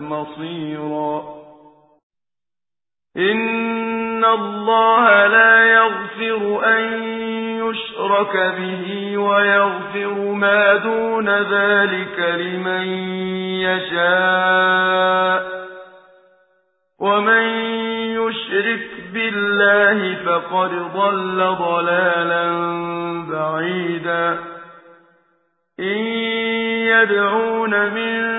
مصيرا. إن الله لا يغفر أن يشرك به ويغفر ما دون ذلك لمن يشاء. ومن يشرك بالله فقد ضل ضلالا بعيدا. إن يدعون من